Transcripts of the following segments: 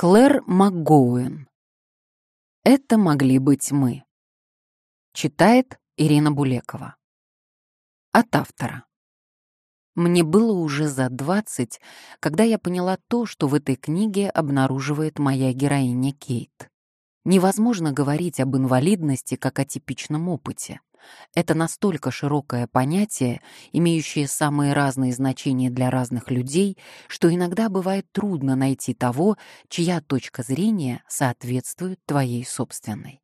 Клэр МакГоуэн. Это могли быть мы. Читает Ирина Булекова. От автора. Мне было уже за двадцать, когда я поняла то, что в этой книге обнаруживает моя героиня Кейт. Невозможно говорить об инвалидности как о типичном опыте. Это настолько широкое понятие, имеющее самые разные значения для разных людей, что иногда бывает трудно найти того, чья точка зрения соответствует твоей собственной.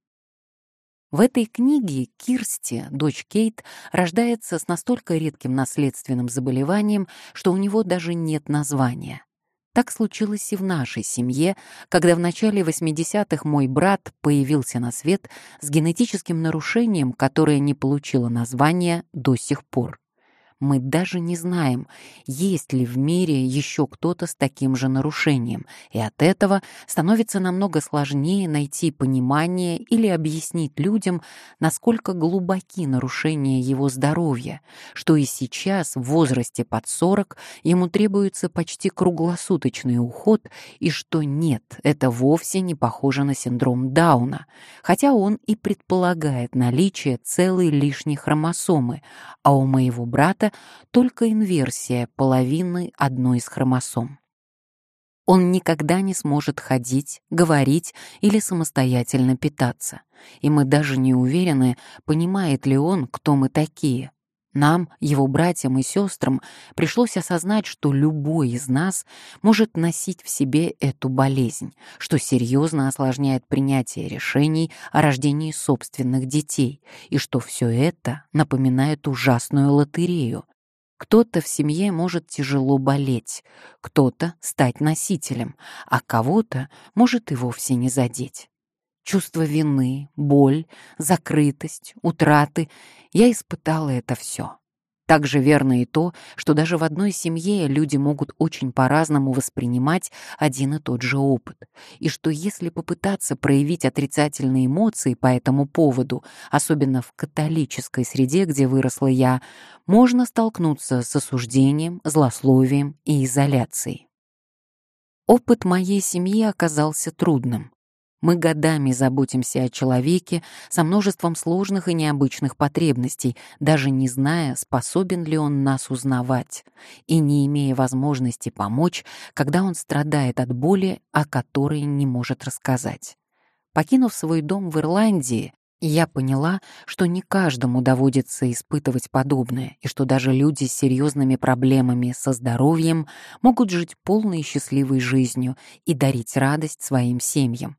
В этой книге Кирсти, дочь Кейт, рождается с настолько редким наследственным заболеванием, что у него даже нет названия. Так случилось и в нашей семье, когда в начале 80-х мой брат появился на свет с генетическим нарушением, которое не получило названия до сих пор мы даже не знаем, есть ли в мире еще кто-то с таким же нарушением, и от этого становится намного сложнее найти понимание или объяснить людям, насколько глубоки нарушения его здоровья, что и сейчас, в возрасте под 40, ему требуется почти круглосуточный уход, и что нет, это вовсе не похоже на синдром Дауна, хотя он и предполагает наличие целой лишней хромосомы, а у моего брата только инверсия половины одной из хромосом. Он никогда не сможет ходить, говорить или самостоятельно питаться, и мы даже не уверены, понимает ли он, кто мы такие. Нам, его братьям и сестрам, пришлось осознать, что любой из нас может носить в себе эту болезнь, что серьезно осложняет принятие решений о рождении собственных детей, и что все это напоминает ужасную лотерею. Кто-то в семье может тяжело болеть, кто-то стать носителем, а кого-то может и вовсе не задеть. Чувство вины, боль, закрытость, утраты — я испытала это все. Также верно и то, что даже в одной семье люди могут очень по-разному воспринимать один и тот же опыт, и что если попытаться проявить отрицательные эмоции по этому поводу, особенно в католической среде, где выросла я, можно столкнуться с осуждением, злословием и изоляцией. Опыт моей семьи оказался трудным. Мы годами заботимся о человеке со множеством сложных и необычных потребностей, даже не зная, способен ли он нас узнавать, и не имея возможности помочь, когда он страдает от боли, о которой не может рассказать. Покинув свой дом в Ирландии, я поняла, что не каждому доводится испытывать подобное, и что даже люди с серьезными проблемами со здоровьем могут жить полной и счастливой жизнью и дарить радость своим семьям.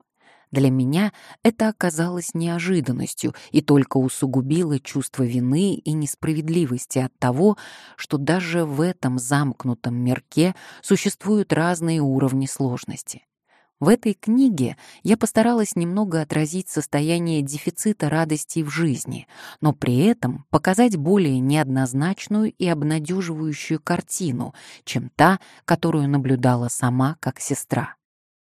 Для меня это оказалось неожиданностью и только усугубило чувство вины и несправедливости от того, что даже в этом замкнутом мирке существуют разные уровни сложности. В этой книге я постаралась немного отразить состояние дефицита радости в жизни, но при этом показать более неоднозначную и обнадеживающую картину, чем та, которую наблюдала сама как сестра.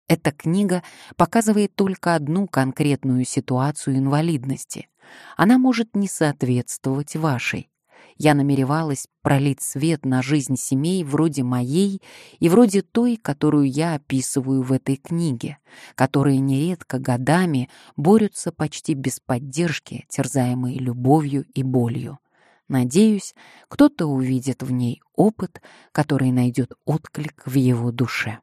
Эта книга показывает только одну конкретную ситуацию инвалидности. Она может не соответствовать вашей. Я намеревалась пролить свет на жизнь семей вроде моей и вроде той, которую я описываю в этой книге, которые нередко годами борются почти без поддержки, терзаемые любовью и болью. Надеюсь, кто-то увидит в ней опыт, который найдет отклик в его душе.